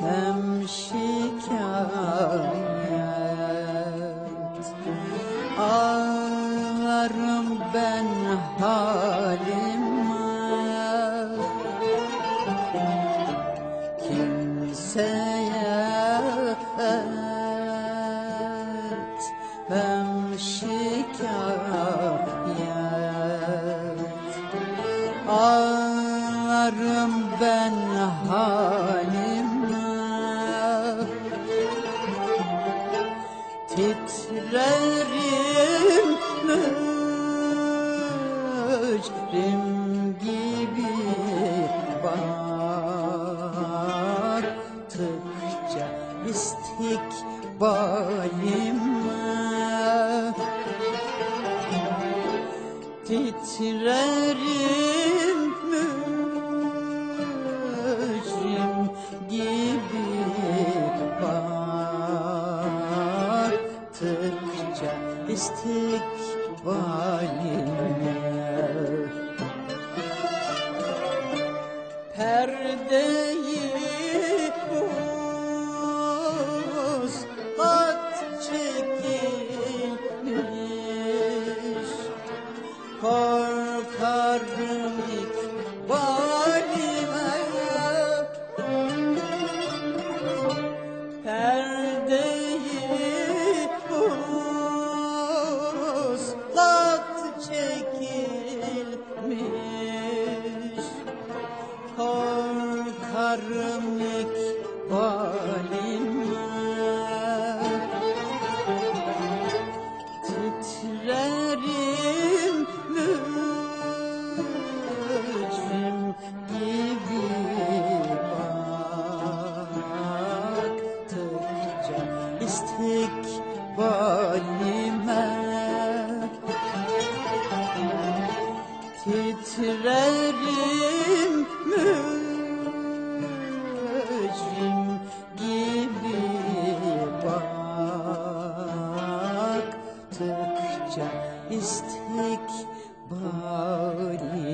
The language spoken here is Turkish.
hem şikayet. Ağlarım ben halime. Kimseye etmem şikayet Ağlarım ben halime Titrerim mücrim gibi baktıkça istikbalime Titrerim mücrim baktıkça Korkarım ikbalime Titrerim mücrim gibi baktıkça istikbalime. Titrerim mücrim tek bağrıma